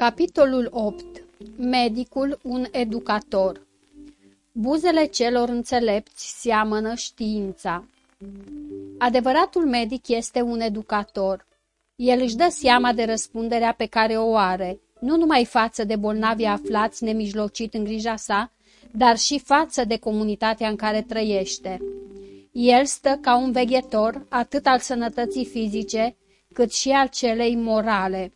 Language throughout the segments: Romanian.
Capitolul 8. Medicul un educator Buzele celor înțelepți seamănă știința. Adevăratul medic este un educator. El își dă seama de răspunderea pe care o are, nu numai față de bolnavi aflați nemijlocit în grija sa, dar și față de comunitatea în care trăiește. El stă ca un veghetor atât al sănătății fizice, cât și al celei morale.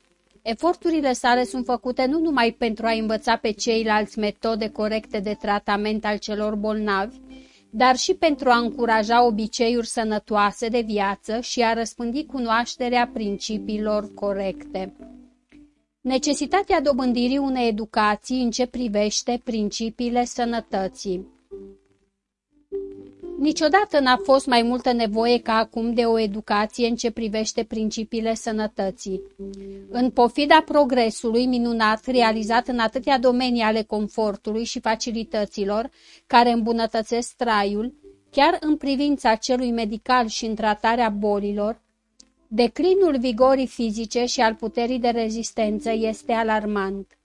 Eforturile sale sunt făcute nu numai pentru a învăța pe ceilalți metode corecte de tratament al celor bolnavi, dar și pentru a încuraja obiceiuri sănătoase de viață și a răspândi cunoașterea principiilor corecte. Necesitatea dobândirii unei educații în ce privește principiile sănătății. Niciodată n-a fost mai multă nevoie ca acum de o educație în ce privește principiile sănătății. În pofida progresului minunat realizat în atâtea domenii ale confortului și facilităților care îmbunătățesc traiul, chiar în privința celui medical și în tratarea bolilor, declinul vigorii fizice și al puterii de rezistență este alarmant.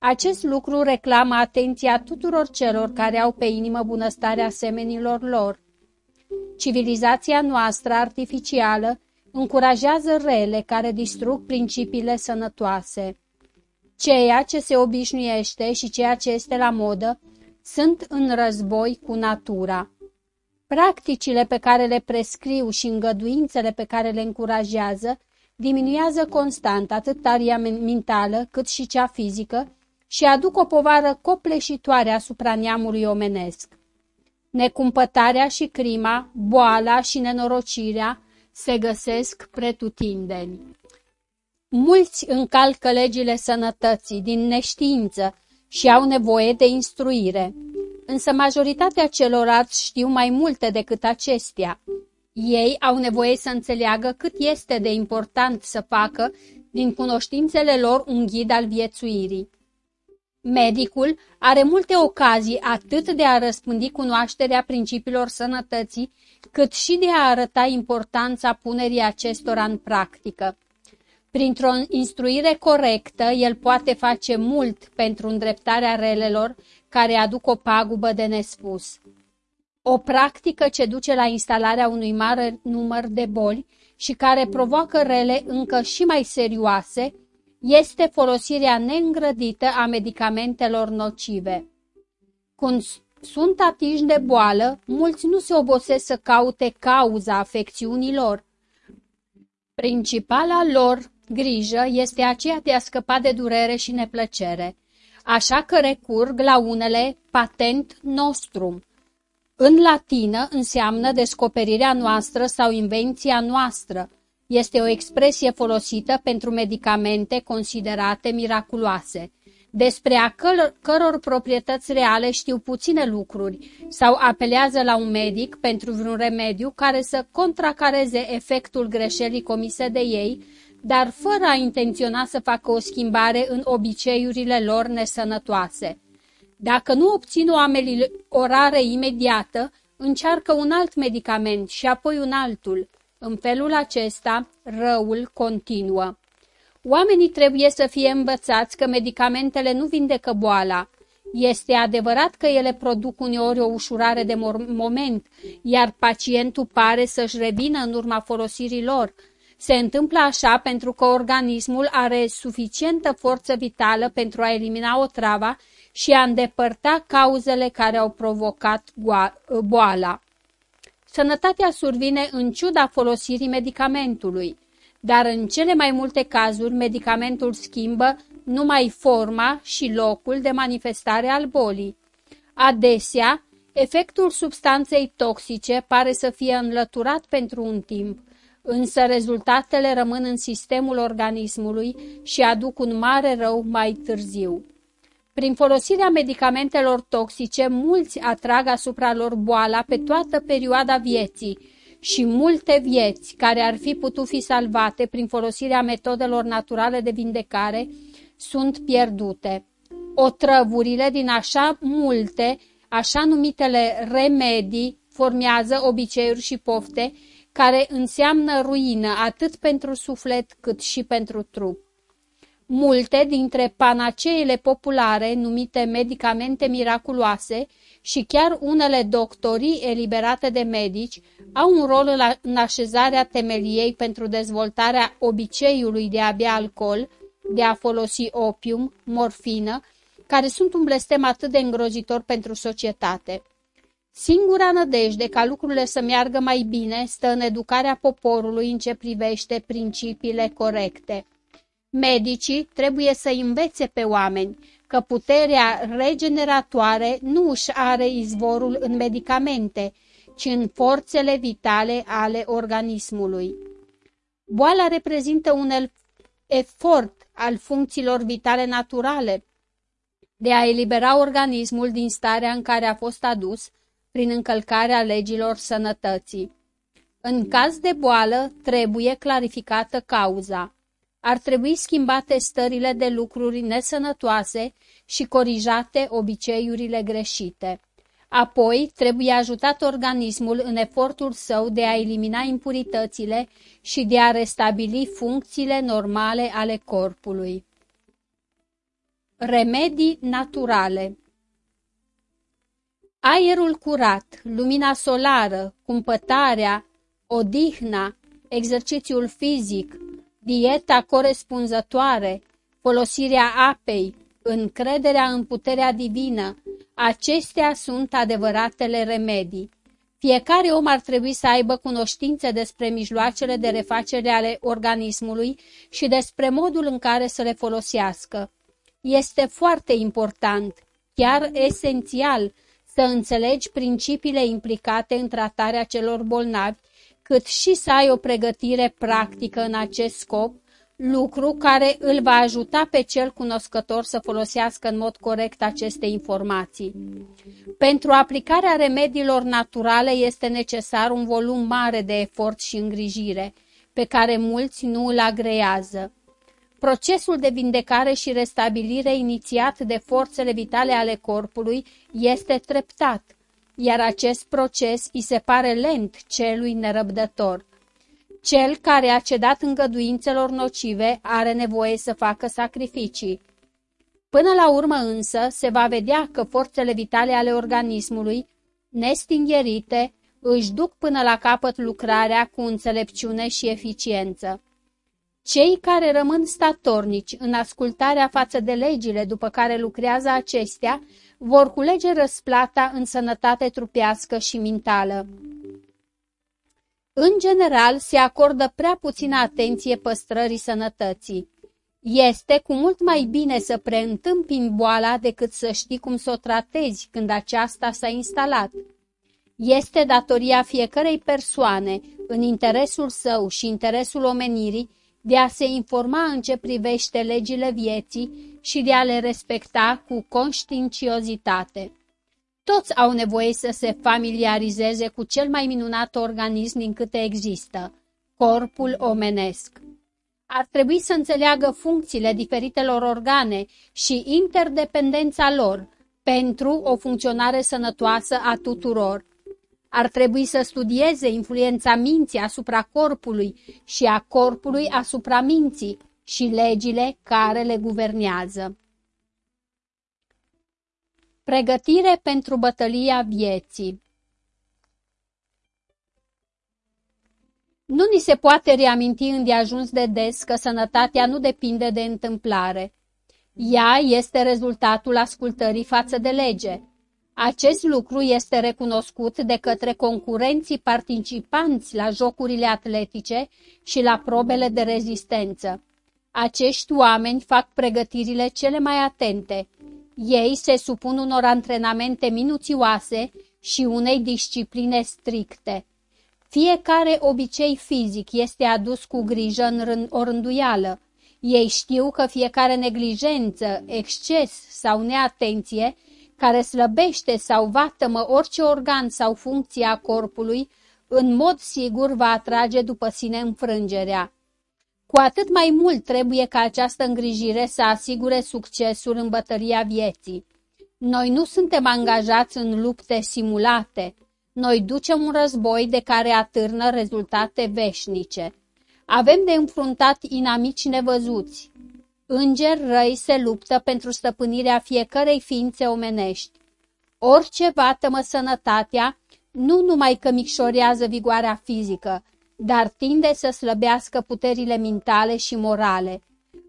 Acest lucru reclamă atenția tuturor celor care au pe inimă bunăstarea semenilor lor. Civilizația noastră artificială încurajează rele care distrug principiile sănătoase. Ceea ce se obișnuiește și ceea ce este la modă sunt în război cu natura. Practicile pe care le prescriu și îngăduințele pe care le încurajează diminuează constant atât taria mentală cât și cea fizică și aduc o povară copleșitoare asupra neamului omenesc. Necumpătarea și crima, boala și nenorocirea se găsesc pretutindeni. Mulți încalcă legile sănătății din neștiință și au nevoie de instruire, însă majoritatea celorlalți știu mai multe decât acestea. Ei au nevoie să înțeleagă cât este de important să facă din cunoștințele lor un ghid al viețuirii. Medicul are multe ocazii atât de a răspândi cunoașterea principiilor sănătății, cât și de a arăta importanța punerii acestora în practică. Printr-o instruire corectă, el poate face mult pentru îndreptarea relelor care aduc o pagubă de nespus. O practică ce duce la instalarea unui mare număr de boli și care provoacă rele încă și mai serioase, este folosirea neîngrădită a medicamentelor nocive. Când sunt atinși de boală, mulți nu se obosesc să caute cauza afecțiunilor. Principala lor grijă este aceea de a scăpa de durere și neplăcere, așa că recurg la unele patent nostrum. În latină înseamnă descoperirea noastră sau invenția noastră, este o expresie folosită pentru medicamente considerate miraculoase, despre a căr căror proprietăți reale știu puține lucruri sau apelează la un medic pentru vreun remediu care să contracareze efectul greșelii comise de ei, dar fără a intenționa să facă o schimbare în obiceiurile lor nesănătoase. Dacă nu obțin o ameliorare imediată, încearcă un alt medicament și apoi un altul. În felul acesta, răul continuă. Oamenii trebuie să fie învățați că medicamentele nu vindecă boala. Este adevărat că ele produc uneori o ușurare de moment, iar pacientul pare să-și revină în urma folosirii lor. Se întâmplă așa pentru că organismul are suficientă forță vitală pentru a elimina o trava și a îndepărta cauzele care au provocat boala. Sănătatea survine în ciuda folosirii medicamentului, dar în cele mai multe cazuri medicamentul schimbă numai forma și locul de manifestare al bolii. Adesea, efectul substanței toxice pare să fie înlăturat pentru un timp, însă rezultatele rămân în sistemul organismului și aduc un mare rău mai târziu. Prin folosirea medicamentelor toxice, mulți atrag asupra lor boala pe toată perioada vieții și multe vieți care ar fi putut fi salvate prin folosirea metodelor naturale de vindecare sunt pierdute. Otrăvurile din așa multe, așa numitele remedii, formează obiceiuri și pofte care înseamnă ruină atât pentru suflet cât și pentru trup. Multe dintre panaceele populare, numite medicamente miraculoase, și chiar unele doctorii eliberate de medici, au un rol în așezarea temeliei pentru dezvoltarea obiceiului de a bea alcool, de a folosi opium, morfină, care sunt un blestem atât de îngrozitor pentru societate. Singura nădejde ca lucrurile să meargă mai bine stă în educarea poporului în ce privește principiile corecte. Medicii trebuie să învețe pe oameni că puterea regeneratoare nu își are izvorul în medicamente, ci în forțele vitale ale organismului. Boala reprezintă un efort al funcțiilor vitale naturale de a elibera organismul din starea în care a fost adus prin încălcarea legilor sănătății. În caz de boală, trebuie clarificată cauza. Ar trebui schimbate stările de lucruri nesănătoase și corijate obiceiurile greșite. Apoi, trebuie ajutat organismul în efortul său de a elimina impuritățile și de a restabili funcțiile normale ale corpului. Remedii naturale Aerul curat, lumina solară, cumpătarea, odihna, exercițiul fizic, dieta corespunzătoare, folosirea apei, încrederea în puterea divină, acestea sunt adevăratele remedii. Fiecare om ar trebui să aibă cunoștințe despre mijloacele de refacere ale organismului și despre modul în care să le folosească. Este foarte important, chiar esențial, să înțelegi principiile implicate în tratarea celor bolnavi, cât și să ai o pregătire practică în acest scop, lucru care îl va ajuta pe cel cunoscător să folosească în mod corect aceste informații. Pentru aplicarea remediilor naturale este necesar un volum mare de efort și îngrijire, pe care mulți nu îl agrează. Procesul de vindecare și restabilire inițiat de forțele vitale ale corpului este treptat, iar acest proces îi se pare lent celui nerăbdător. Cel care a cedat îngăduințelor nocive are nevoie să facă sacrificii. Până la urmă însă se va vedea că forțele vitale ale organismului, nestingherite, își duc până la capăt lucrarea cu înțelepciune și eficiență. Cei care rămân statornici în ascultarea față de legile după care lucrează acestea, vor culege răsplata în sănătate trupească și mentală. În general, se acordă prea puțină atenție păstrării sănătății. Este cu mult mai bine să preîntâmpini boala decât să știi cum să o tratezi când aceasta s-a instalat. Este datoria fiecărei persoane, în interesul său și interesul omenirii, de a se informa în ce privește legile vieții și de a le respecta cu conștiinciozitate. Toți au nevoie să se familiarizeze cu cel mai minunat organism din câte există, corpul omenesc. Ar trebui să înțeleagă funcțiile diferitelor organe și interdependența lor pentru o funcționare sănătoasă a tuturor. Ar trebui să studieze influența minții asupra corpului și a corpului asupra minții și legile care le guvernează. Pregătire pentru bătălia vieții Nu ni se poate reaminti îndeajuns de des că sănătatea nu depinde de întâmplare. Ea este rezultatul ascultării față de lege. Acest lucru este recunoscut de către concurenții participanți la jocurile atletice și la probele de rezistență. Acești oameni fac pregătirile cele mai atente, ei se supun unor antrenamente minuțioase și unei discipline stricte. Fiecare obicei fizic este adus cu grijă în rând, o rânduială. Ei știu că fiecare neglijență, exces sau neatenție, care slăbește sau vatămă orice organ sau funcție a corpului, în mod sigur va atrage după sine înfrângerea. Cu atât mai mult trebuie ca această îngrijire să asigure succesul în bătălia vieții. Noi nu suntem angajați în lupte simulate. Noi ducem un război de care atârnă rezultate veșnice. Avem de înfruntat inamici nevăzuți. Îngeri răi se luptă pentru stăpânirea fiecărei ființe omenești. Orice vatămă sănătatea, nu numai că micșorează vigoarea fizică, dar tinde să slăbească puterile mentale și morale.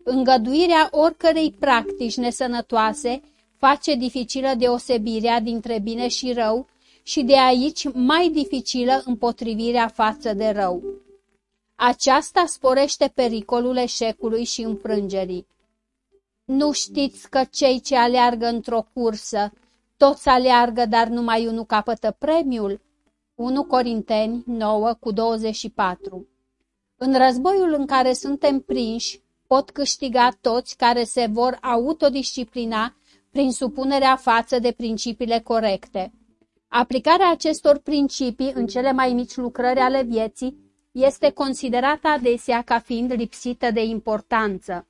Îngăduirea oricărei practici nesănătoase face dificilă deosebirea dintre bine și rău și de aici mai dificilă împotrivirea față de rău. Aceasta sporește pericolul eșecului și înfrângerii. Nu știți că cei ce aleargă într-o cursă, toți aleargă, dar numai unul capătă premiul? 1 Corinteni 9 cu 24 În războiul în care suntem prinși, pot câștiga toți care se vor autodisciplina prin supunerea față de principiile corecte. Aplicarea acestor principii în cele mai mici lucrări ale vieții este considerată adesea ca fiind lipsită de importanță.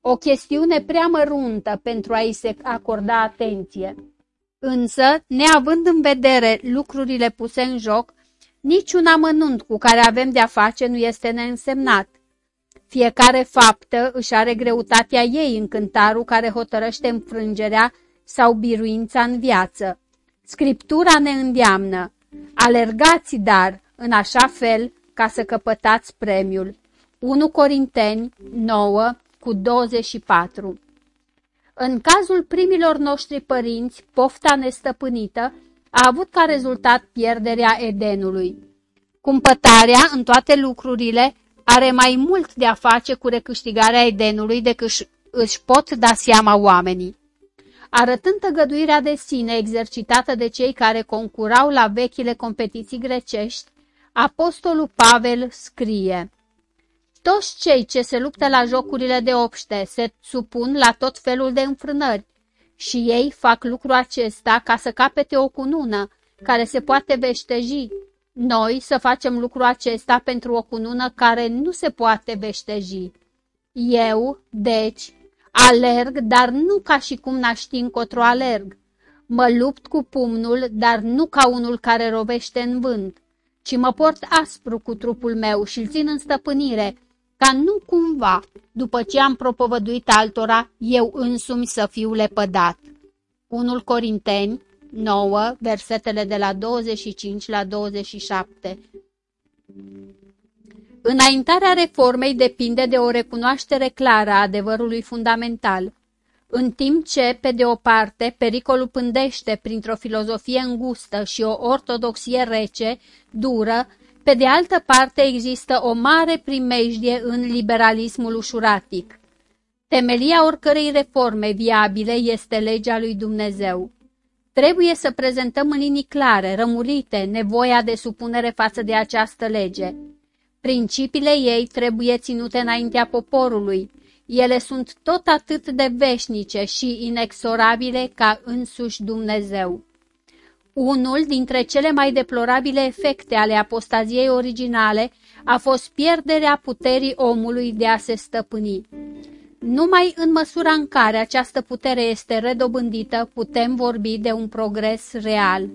O chestiune prea măruntă pentru a-i se acorda atenție. Însă, neavând în vedere lucrurile puse în joc, niciun amănunt cu care avem de-a face nu este neînsemnat. Fiecare faptă își are greutatea ei în cântarul care hotărăște înfrângerea sau biruința în viață. Scriptura ne îndeamnă, alergați dar în așa fel ca să căpătați premiul. 1 Corinteni 9 cu 24 În cazul primilor noștri părinți, pofta nestăpânită a avut ca rezultat pierderea Edenului. Cumpătarea în toate lucrurile are mai mult de a face cu recâștigarea Edenului decât își pot da seama oamenii. Arătând tăgăduirea de sine exercitată de cei care concurau la vechile competiții grecești, Apostolul Pavel scrie Toți cei ce se luptă la jocurile de obște se supun la tot felul de înfrânări și ei fac lucrul acesta ca să capete o cunună care se poate veșteji. Noi să facem lucrul acesta pentru o cunună care nu se poate veșteji. Eu, deci, alerg, dar nu ca și cum n-aș ști încotro alerg. Mă lupt cu pumnul, dar nu ca unul care rovește în vânt ci mă port aspru cu trupul meu și-l țin în stăpânire, ca nu cumva, după ce am propovăduit altora, eu însumi să fiu lepădat. 1 Corinteni 9, versetele de la 25 la 27 Înaintarea reformei depinde de o recunoaștere clară a adevărului fundamental – în timp ce, pe de o parte, pericolul pândește printr-o filozofie îngustă și o ortodoxie rece, dură, pe de altă parte există o mare primejdie în liberalismul ușuratic. Temelia oricărei reforme viabile este legea lui Dumnezeu. Trebuie să prezentăm în linii clare, rămurite, nevoia de supunere față de această lege. Principiile ei trebuie ținute înaintea poporului, ele sunt tot atât de veșnice și inexorabile ca însuși Dumnezeu. Unul dintre cele mai deplorabile efecte ale apostaziei originale a fost pierderea puterii omului de a se stăpâni. Numai în măsura în care această putere este redobândită, putem vorbi de un progres real.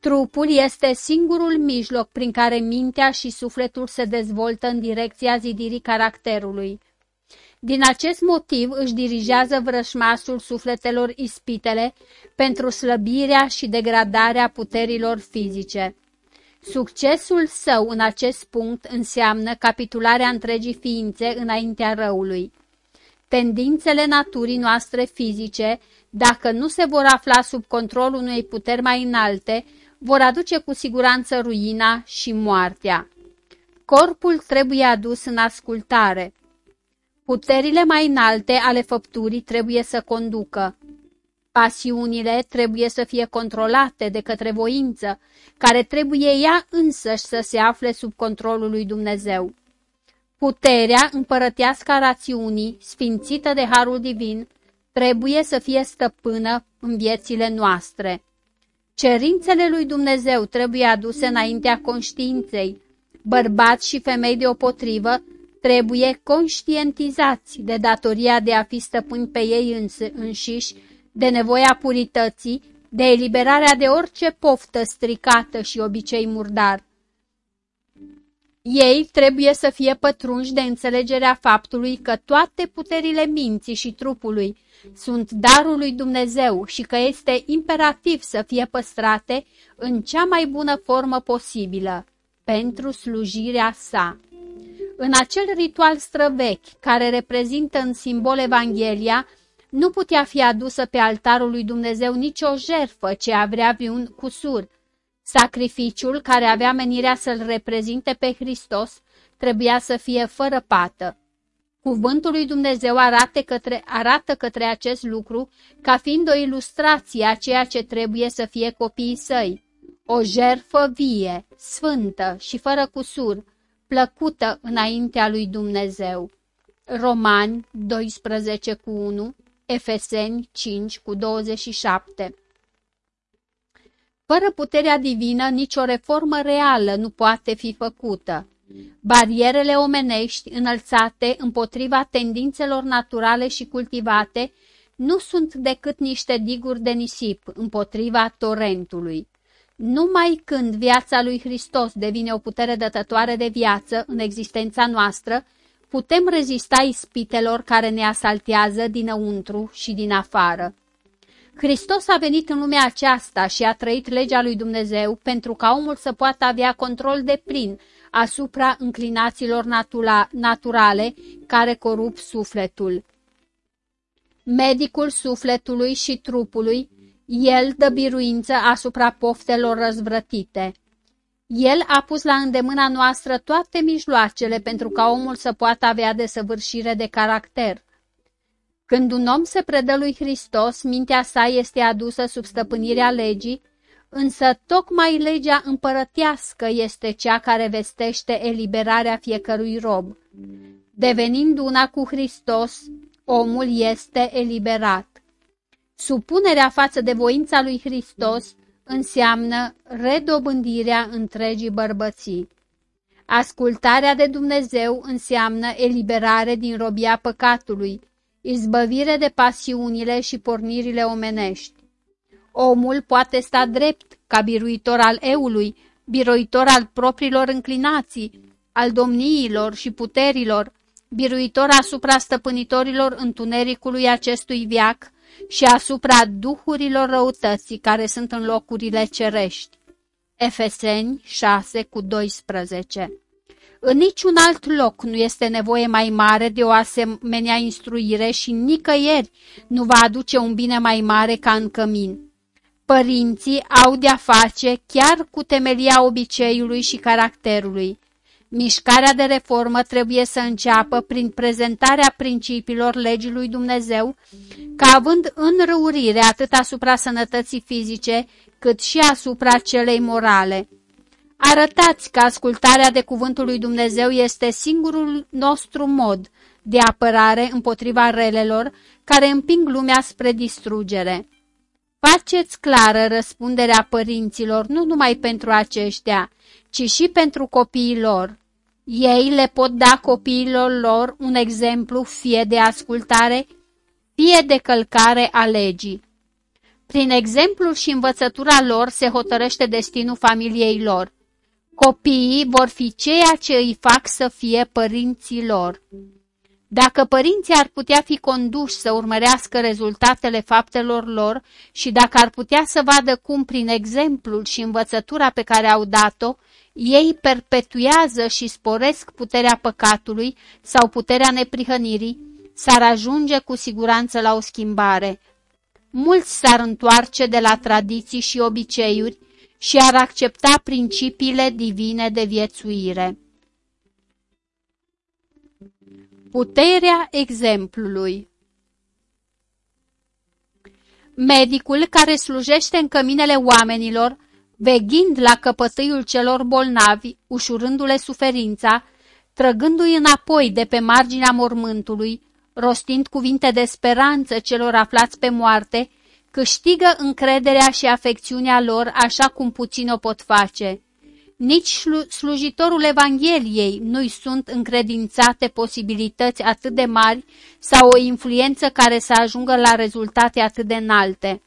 Trupul este singurul mijloc prin care mintea și sufletul se dezvoltă în direcția zidirii caracterului. Din acest motiv își dirigează vrășmasul sufletelor ispitele pentru slăbirea și degradarea puterilor fizice. Succesul său în acest punct înseamnă capitularea întregii ființe înaintea răului. Tendințele naturii noastre fizice, dacă nu se vor afla sub controlul unei puteri mai înalte, vor aduce cu siguranță ruina și moartea. Corpul trebuie adus în ascultare. Puterile mai înalte ale făpturii trebuie să conducă. Pasiunile trebuie să fie controlate de către voință, care trebuie ea însăși să se afle sub controlul lui Dumnezeu. Puterea împărătească a rațiunii, sfințită de Harul Divin, trebuie să fie stăpână în viețile noastre. Cerințele lui Dumnezeu trebuie aduse înaintea conștiinței. Bărbați și femei deopotrivă trebuie conștientizați de datoria de a fi stăpâni pe ei înșiși, de nevoia purității, de eliberarea de orice poftă stricată și obicei murdar. Ei trebuie să fie pătrunși de înțelegerea faptului că toate puterile minții și trupului sunt darul lui Dumnezeu și că este imperativ să fie păstrate în cea mai bună formă posibilă pentru slujirea sa. În acel ritual străvechi, care reprezintă în simbol Evanghelia, nu putea fi adusă pe altarul lui Dumnezeu nicio jerfă ce avea vreun cusur. Sacrificiul, care avea menirea să-L reprezinte pe Hristos, trebuia să fie fără pată. Cuvântul lui Dumnezeu arată către, arată către acest lucru ca fiind o ilustrație a ceea ce trebuie să fie copiii săi. O jerfă vie, sfântă și fără cusur, plăcută înaintea lui Dumnezeu. Romani 12 cu 1, Efeseni 5 cu 27 Fără puterea divină, nicio reformă reală nu poate fi făcută. Barierele omenești înălțate împotriva tendințelor naturale și cultivate nu sunt decât niște diguri de nisip împotriva torentului. Numai când viața lui Hristos devine o putere dătătoare de viață în existența noastră, putem rezista ispitelor care ne asaltează dinăuntru și din afară. Hristos a venit în lumea aceasta și a trăit legea lui Dumnezeu pentru ca omul să poată avea control de plin asupra înclinațiilor natura naturale care corup sufletul. Medicul sufletului și trupului, el dă biruință asupra poftelor răzvrătite. El a pus la îndemâna noastră toate mijloacele pentru ca omul să poată avea desăvârșire de caracter. Când un om se predă lui Hristos, mintea sa este adusă sub stăpânirea legii, însă tocmai legea împărătească este cea care vestește eliberarea fiecărui rob. Devenind una cu Hristos, omul este eliberat. Supunerea față de voința lui Hristos înseamnă redobândirea întregii bărbății. Ascultarea de Dumnezeu înseamnă eliberare din robia păcatului, izbăvire de pasiunile și pornirile omenești. Omul poate sta drept ca biruitor al eului, biruitor al propriilor înclinații, al domniilor și puterilor, biruitor asupra stăpânitorilor întunericului acestui viac și asupra duhurilor răutății care sunt în locurile cerești. Efeseni 6 cu 12 În niciun alt loc nu este nevoie mai mare de o asemenea instruire și nicăieri nu va aduce un bine mai mare ca în cămin. Părinții au de-a face chiar cu temelia obiceiului și caracterului. Mișcarea de reformă trebuie să înceapă prin prezentarea principiilor legii lui Dumnezeu, ca având înrăurire atât asupra sănătății fizice, cât și asupra celei morale. Arătați că ascultarea de cuvântul lui Dumnezeu este singurul nostru mod de apărare împotriva relelor care împing lumea spre distrugere. Faceți clară răspunderea părinților nu numai pentru aceștia, ci și pentru copiii lor. Ei le pot da copiilor lor un exemplu fie de ascultare, fie de călcare a legii. Prin exemplul și învățătura lor se hotărăște destinul familiei lor. Copiii vor fi ceea ce îi fac să fie părinții lor. Dacă părinții ar putea fi conduși să urmărească rezultatele faptelor lor și dacă ar putea să vadă cum, prin exemplul și învățătura pe care au dat-o, ei perpetuează și sporesc puterea păcatului sau puterea neprihănirii, s-ar ajunge cu siguranță la o schimbare. Mulți s-ar întoarce de la tradiții și obiceiuri și ar accepta principiile divine de viețuire. Puterea exemplului Medicul care slujește în căminele oamenilor, veghind la căpătâiul celor bolnavi, ușurându-le suferința, trăgându-i înapoi de pe marginea mormântului, rostind cuvinte de speranță celor aflați pe moarte, câștigă încrederea și afecțiunea lor așa cum puțin o pot face. Nici slujitorul Evangheliei nu-i sunt încredințate posibilități atât de mari sau o influență care să ajungă la rezultate atât de înalte.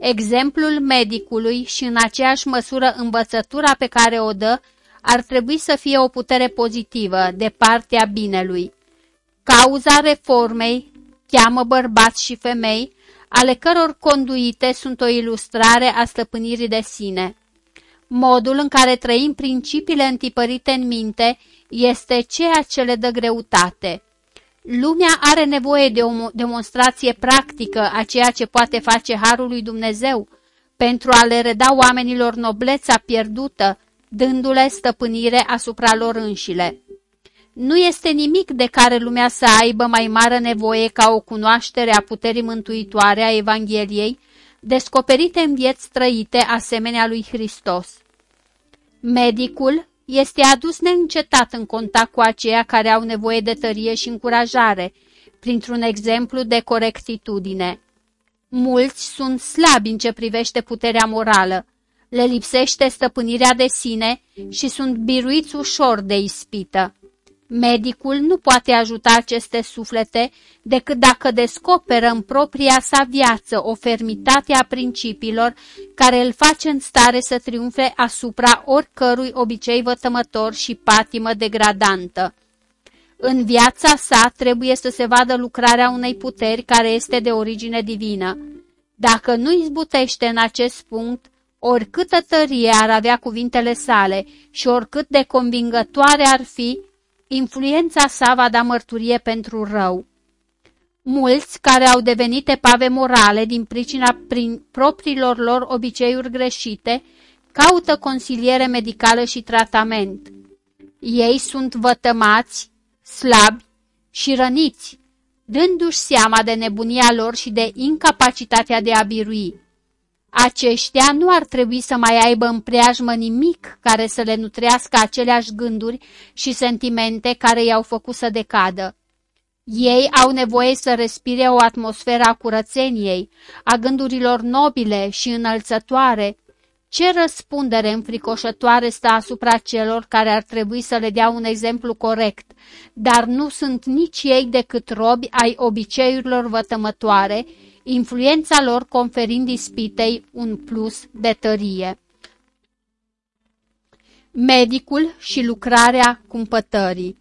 Exemplul medicului și în aceeași măsură învățătura pe care o dă ar trebui să fie o putere pozitivă de partea binelui. Cauza reformei cheamă bărbați și femei, ale căror conduite sunt o ilustrare a stăpânirii de sine. Modul în care trăim principiile întipărite în minte este ceea ce le dă greutate. Lumea are nevoie de o demonstrație practică a ceea ce poate face Harul lui Dumnezeu pentru a le reda oamenilor nobleța pierdută, dându-le stăpânire asupra lor înșile. Nu este nimic de care lumea să aibă mai mare nevoie ca o cunoaștere a puterii mântuitoare a Evangheliei, descoperite în vieți trăite asemenea lui Hristos. Medicul este adus neîncetat în contact cu aceia care au nevoie de tărie și încurajare, printr-un exemplu de corectitudine. Mulți sunt slabi în ce privește puterea morală, le lipsește stăpânirea de sine și sunt biruiți ușor de ispită. Medicul nu poate ajuta aceste suflete decât dacă descoperă în propria sa viață o fermitate a principiilor care îl face în stare să triumfe asupra oricărui obicei vătămător și patimă degradantă. În viața sa trebuie să se vadă lucrarea unei puteri care este de origine divină. Dacă nu izbutește în acest punct, oricâtă tărie ar avea cuvintele sale și oricât de convingătoare ar fi, influența sa va da mărturie pentru rău. Mulți care au devenit epave morale din pricina prin propriilor lor obiceiuri greșite, caută consiliere medicală și tratament. Ei sunt vătămați, slabi și răniți, dându-și seama de nebunia lor și de incapacitatea de a birui. Aceștia nu ar trebui să mai aibă în preajmă nimic care să le nutrească aceleași gânduri și sentimente care i-au făcut să decadă. Ei au nevoie să respire o atmosferă a curățeniei, a gândurilor nobile și înălțătoare. Ce răspundere înfricoșătoare stă asupra celor care ar trebui să le dea un exemplu corect, dar nu sunt nici ei decât robi ai obiceiurilor vătămătoare influența lor conferind ispitei un plus de tărie. Medicul și lucrarea cumpătării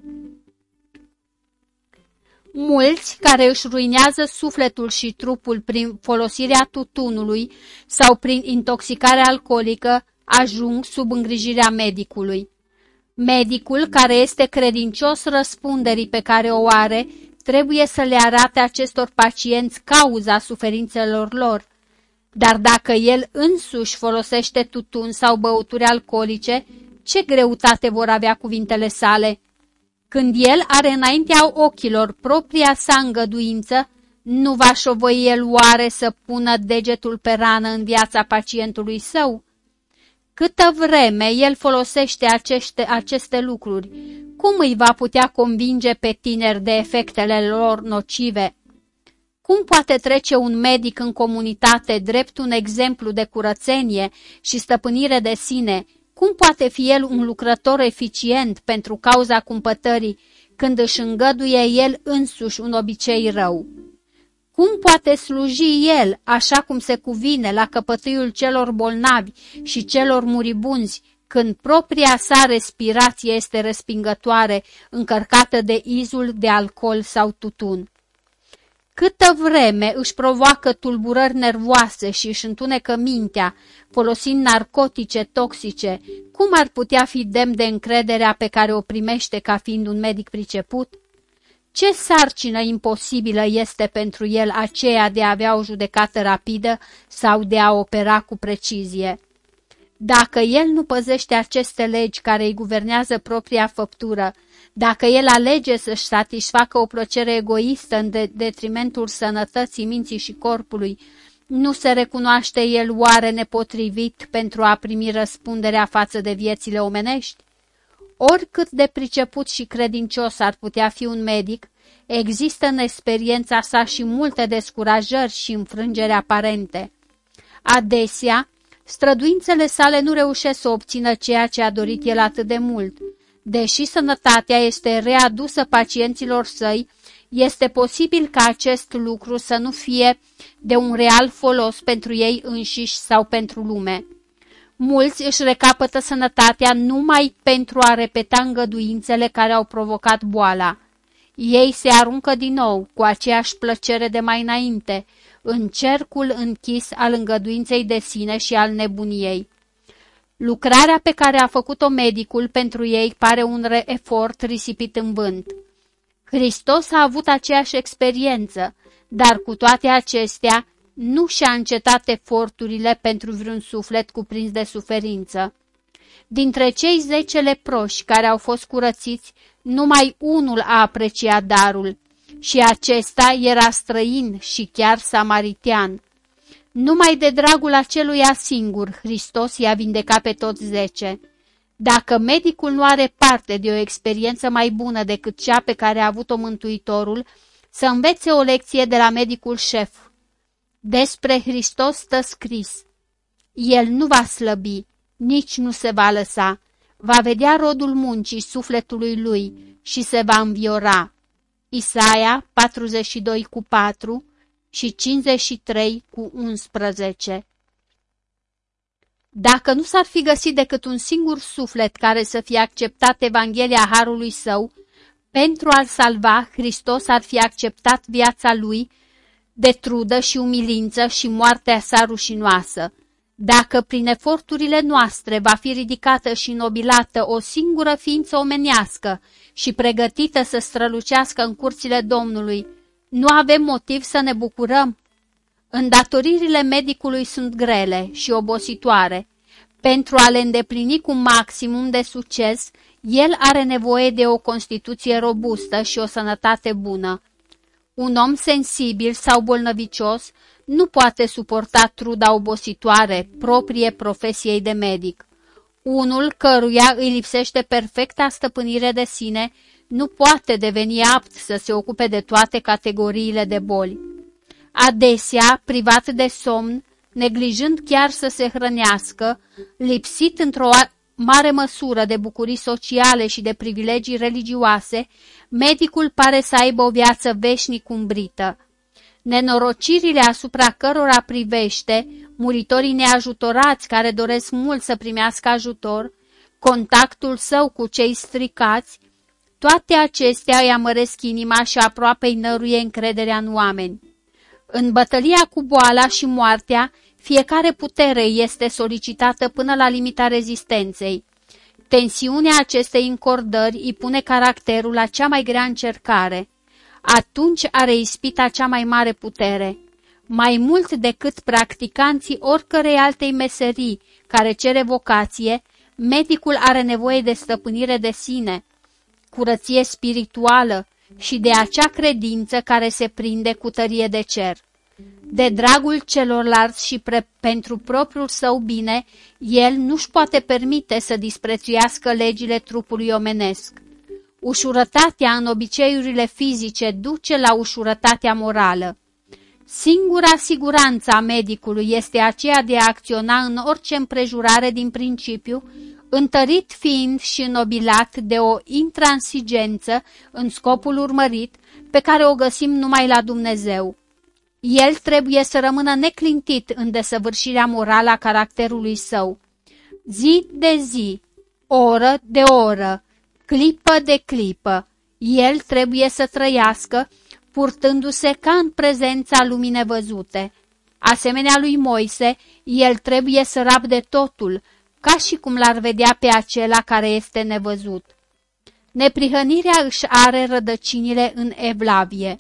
Mulți care își ruinează sufletul și trupul prin folosirea tutunului sau prin intoxicare alcoolică ajung sub îngrijirea medicului. Medicul care este credincios răspunderii pe care o are trebuie să le arate acestor pacienți cauza suferințelor lor. Dar dacă el însuși folosește tutun sau băuturi alcoolice, ce greutate vor avea cuvintele sale? Când el are înaintea ochilor propria sa îngăduință, nu va șovăi el oare să pună degetul pe rană în viața pacientului său? Câtă vreme el folosește aceste, aceste lucruri, cum îi va putea convinge pe tineri de efectele lor nocive? Cum poate trece un medic în comunitate drept un exemplu de curățenie și stăpânire de sine? Cum poate fi el un lucrător eficient pentru cauza cumpătării când își îngăduie el însuși un obicei rău? Cum poate sluji el, așa cum se cuvine, la căpătâiul celor bolnavi și celor muribunzi, când propria sa respirație este respingătoare, încărcată de izul de alcool sau tutun. Câtă vreme își provoacă tulburări nervoase și își întunecă mintea, folosind narcotice toxice, cum ar putea fi demn de încrederea pe care o primește ca fiind un medic priceput? Ce sarcină imposibilă este pentru el aceea de a avea o judecată rapidă sau de a opera cu precizie? Dacă el nu păzește aceste legi care îi guvernează propria făptură, dacă el alege să-și satisfacă o plăcere egoistă în de detrimentul sănătății minții și corpului, nu se recunoaște el oare nepotrivit pentru a primi răspunderea față de viețile omenești? Oricât de priceput și credincios ar putea fi un medic, există în experiența sa și multe descurajări și înfrângeri aparente. Adesea, străduințele sale nu reușesc să obțină ceea ce a dorit el atât de mult. Deși sănătatea este readusă pacienților săi, este posibil ca acest lucru să nu fie de un real folos pentru ei înșiși sau pentru lume. Mulți își recapătă sănătatea numai pentru a repeta îngăduințele care au provocat boala. Ei se aruncă din nou, cu aceeași plăcere de mai înainte, în cercul închis al îngăduinței de sine și al nebuniei. Lucrarea pe care a făcut-o medicul pentru ei pare un efort risipit în vânt. Hristos a avut aceeași experiență, dar cu toate acestea nu și-a încetat eforturile pentru vreun suflet cuprins de suferință. Dintre cei zece leproși care au fost curățiți, numai unul a apreciat darul și acesta era străin și chiar samaritean. Numai de dragul aceluia singur, Hristos i-a vindecat pe toți zece. Dacă medicul nu are parte de o experiență mai bună decât cea pe care a avut-o Mântuitorul, să învețe o lecție de la medicul șef. Despre Hristos stă scris. El nu va slăbi, nici nu se va lăsa, va vedea rodul muncii sufletului lui și se va înviora. Isaia 42 cu 4 și 53 cu 11 Dacă nu s-ar fi găsit decât un singur suflet care să fie acceptat Evanghelia Harului Său, pentru a-l salva, Hristos ar fi acceptat viața lui de trudă și umilință și moartea sa rușinoasă. Dacă prin eforturile noastre va fi ridicată și nobilată o singură ființă omenească și pregătită să strălucească în curțile Domnului, nu avem motiv să ne bucurăm? Îndatoririle medicului sunt grele și obositoare. Pentru a le îndeplini cu maximum de succes, el are nevoie de o constituție robustă și o sănătate bună. Un om sensibil sau bolnăvicios nu poate suporta truda obositoare proprie profesiei de medic. Unul căruia îi lipsește perfecta stăpânire de sine nu poate deveni apt să se ocupe de toate categoriile de boli. Adesea, privat de somn, neglijând chiar să se hrănească, lipsit într-o mare măsură de bucurii sociale și de privilegii religioase, medicul pare să aibă o viață veșnic umbrită. Nenorocirile asupra cărora privește, muritorii neajutorați care doresc mult să primească ajutor, contactul său cu cei stricați, toate acestea îi amăresc inima și aproape îi năruie încrederea în oameni. În bătălia cu boala și moartea, fiecare putere este solicitată până la limita rezistenței. Tensiunea acestei încordări îi pune caracterul la cea mai grea încercare. Atunci are ispita cea mai mare putere. Mai mult decât practicanții oricărei altei meserii care cere vocație, medicul are nevoie de stăpânire de sine, curăție spirituală și de acea credință care se prinde cu tărie de cer. De dragul celorlalți și pre pentru propriul său bine, el nu-și poate permite să disprețuiască legile trupului omenesc. Ușurătatea în obiceiurile fizice duce la ușurătatea morală. Singura siguranță a medicului este aceea de a acționa în orice împrejurare din principiu, întărit fiind și înobilat de o intransigență în scopul urmărit pe care o găsim numai la Dumnezeu. El trebuie să rămână neclintit în desăvârșirea morală a caracterului său. Zi de zi, oră de oră, clipă de clipă, el trebuie să trăiască, purtându-se ca în prezența lumii nevăzute. Asemenea lui Moise, el trebuie să rabde totul, ca și cum l-ar vedea pe acela care este nevăzut. Neprihănirea își are rădăcinile în evlavie.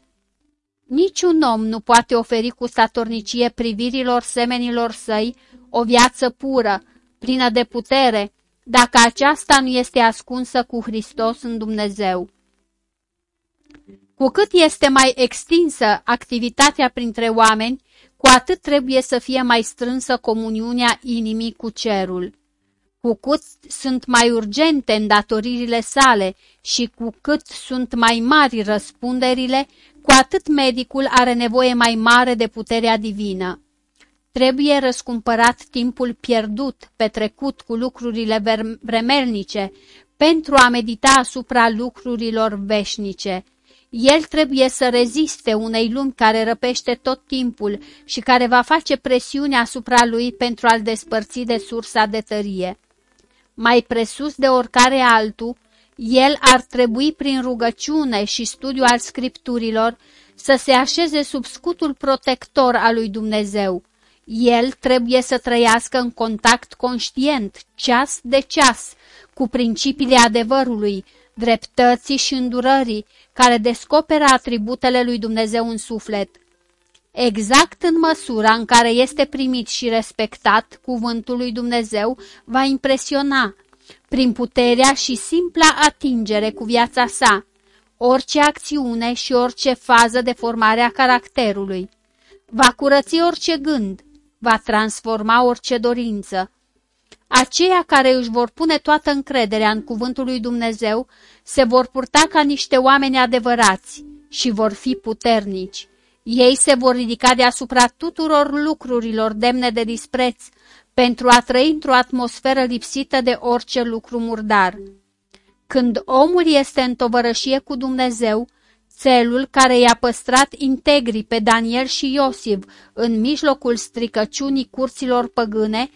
Niciun om nu poate oferi cu statornicie privirilor semenilor săi o viață pură, plină de putere, dacă aceasta nu este ascunsă cu Hristos în Dumnezeu. Cu cât este mai extinsă activitatea printre oameni, cu atât trebuie să fie mai strânsă comuniunea inimii cu cerul. Cu cât sunt mai urgente îndatoririle sale și cu cât sunt mai mari răspunderile, cu atât medicul are nevoie mai mare de puterea divină. Trebuie răscumpărat timpul pierdut, petrecut cu lucrurile vremelnice, pentru a medita asupra lucrurilor veșnice. El trebuie să reziste unei lumi care răpește tot timpul și care va face presiune asupra lui pentru a-l despărți de sursa de tărie. Mai presus de oricare altul, el ar trebui prin rugăciune și studiu al scripturilor să se așeze sub scutul protector al lui Dumnezeu. El trebuie să trăiască în contact conștient, ceas de ceas, cu principiile adevărului, dreptății și îndurării, care descoperă atributele lui Dumnezeu în suflet. Exact în măsura în care este primit și respectat, cuvântul lui Dumnezeu va impresiona, prin puterea și simpla atingere cu viața sa, orice acțiune și orice fază de formare a caracterului. Va curăți orice gând, va transforma orice dorință. Aceia care își vor pune toată încrederea în cuvântul lui Dumnezeu se vor purta ca niște oameni adevărați și vor fi puternici. Ei se vor ridica deasupra tuturor lucrurilor demne de dispreț pentru a trăi într-o atmosferă lipsită de orice lucru murdar. Când omul este în tovărășie cu Dumnezeu, țelul care i-a păstrat integri pe Daniel și Iosif în mijlocul stricăciunii curților păgâne,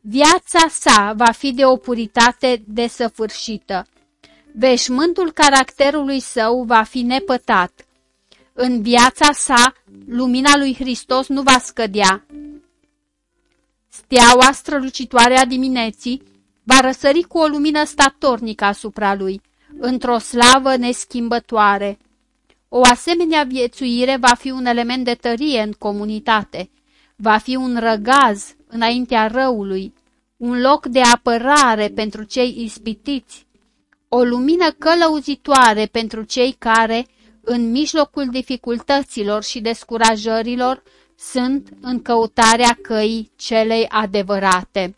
viața sa va fi de o puritate desăfârșită. Veșmântul caracterului său va fi nepătat. În viața sa, lumina lui Hristos nu va scădea. Steaua strălucitoare a dimineții va răsări cu o lumină statornică asupra lui, într-o slavă neschimbătoare. O asemenea viețuire va fi un element de tărie în comunitate, va fi un răgaz înaintea răului, un loc de apărare pentru cei ispitiți, o lumină călăuzitoare pentru cei care, în mijlocul dificultăților și descurajărilor, sunt în căutarea căii celei adevărate.